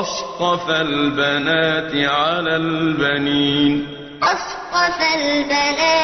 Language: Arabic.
أصطفى البنات على البنين. أصطفى البنات